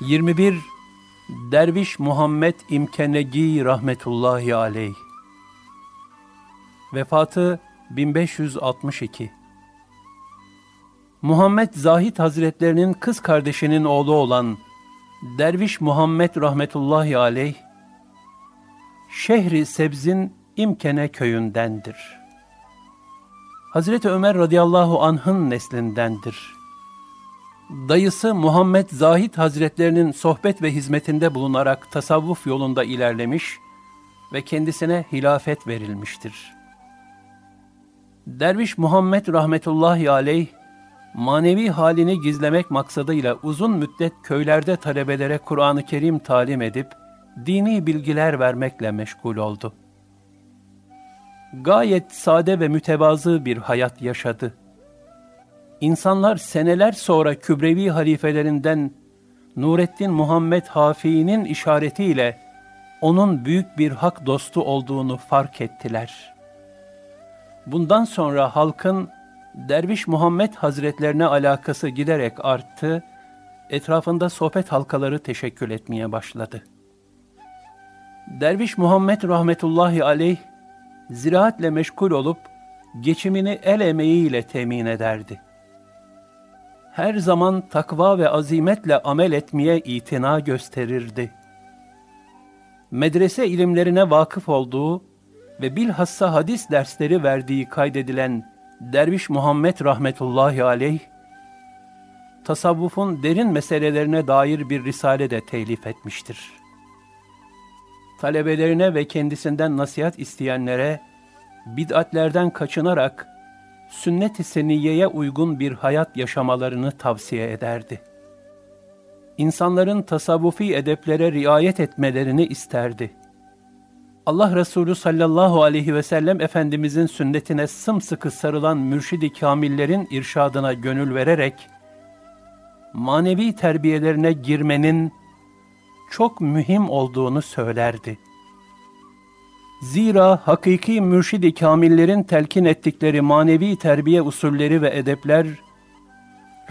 21 Derviş Muhammed İmkenegi rahmetullahi aleyh Vefatı 1562 Muhammed Zahid Hazretlerinin kız kardeşinin oğlu olan Derviş Muhammed rahmetullahi aleyh Şehri Sebz'in İmkene köyündendir. Hazreti Ömer radıyallahu anh'ın neslindendir. Dayısı Muhammed Zahid Hazretlerinin sohbet ve hizmetinde bulunarak tasavvuf yolunda ilerlemiş ve kendisine hilafet verilmiştir. Derviş Muhammed rahmetullahi aleyh, manevi halini gizlemek maksadıyla uzun müddet köylerde talebelere Kur'an-ı Kerim talim edip, dini bilgiler vermekle meşgul oldu. Gayet sade ve mütevazı bir hayat yaşadı. İnsanlar seneler sonra Kübrevi halifelerinden Nurettin Muhammed Hafi'nin işaretiyle onun büyük bir hak dostu olduğunu fark ettiler. Bundan sonra halkın Derviş Muhammed Hazretlerine alakası giderek arttı, etrafında sohbet halkaları teşekkül etmeye başladı. Derviş Muhammed rahmetullahi aleyh, ziraatle meşgul olup, geçimini el emeğiyle temin ederdi. Her zaman takva ve azimetle amel etmeye itina gösterirdi. Medrese ilimlerine vakıf olduğu ve bilhassa hadis dersleri verdiği kaydedilen Derviş Muhammed rahmetullahi aleyh, tasavvufun derin meselelerine dair bir risale de telif etmiştir. Talebelerine ve kendisinden nasihat isteyenlere, bid'atlerden kaçınarak, sünnet-i seniyeye uygun bir hayat yaşamalarını tavsiye ederdi. İnsanların tasavvufi edeplere riayet etmelerini isterdi. Allah Resulü sallallahu aleyhi ve sellem Efendimizin sünnetine sımsıkı sarılan mürşidi kamillerin irşadına gönül vererek, manevi terbiyelerine girmenin çok mühim olduğunu söylerdi. Zira hakiki mürşidi kamillerin telkin ettikleri manevi terbiye usulleri ve edepler,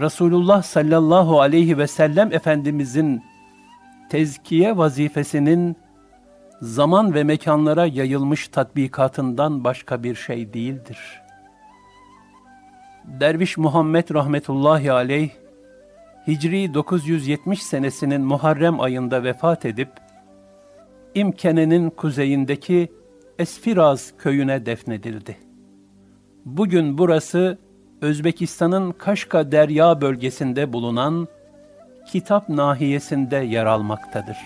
Resulullah sallallahu aleyhi ve sellem Efendimizin tezkiye vazifesinin zaman ve mekanlara yayılmış tatbikatından başka bir şey değildir. Derviş Muhammed rahmetullahi aleyh, Hicri 970 senesinin Muharrem ayında vefat edip, İmkene'nin kuzeyindeki Esfiraz köyüne defnedildi. Bugün burası Özbekistan'ın Kaşka Derya bölgesinde bulunan Kitap nahiyesinde yer almaktadır.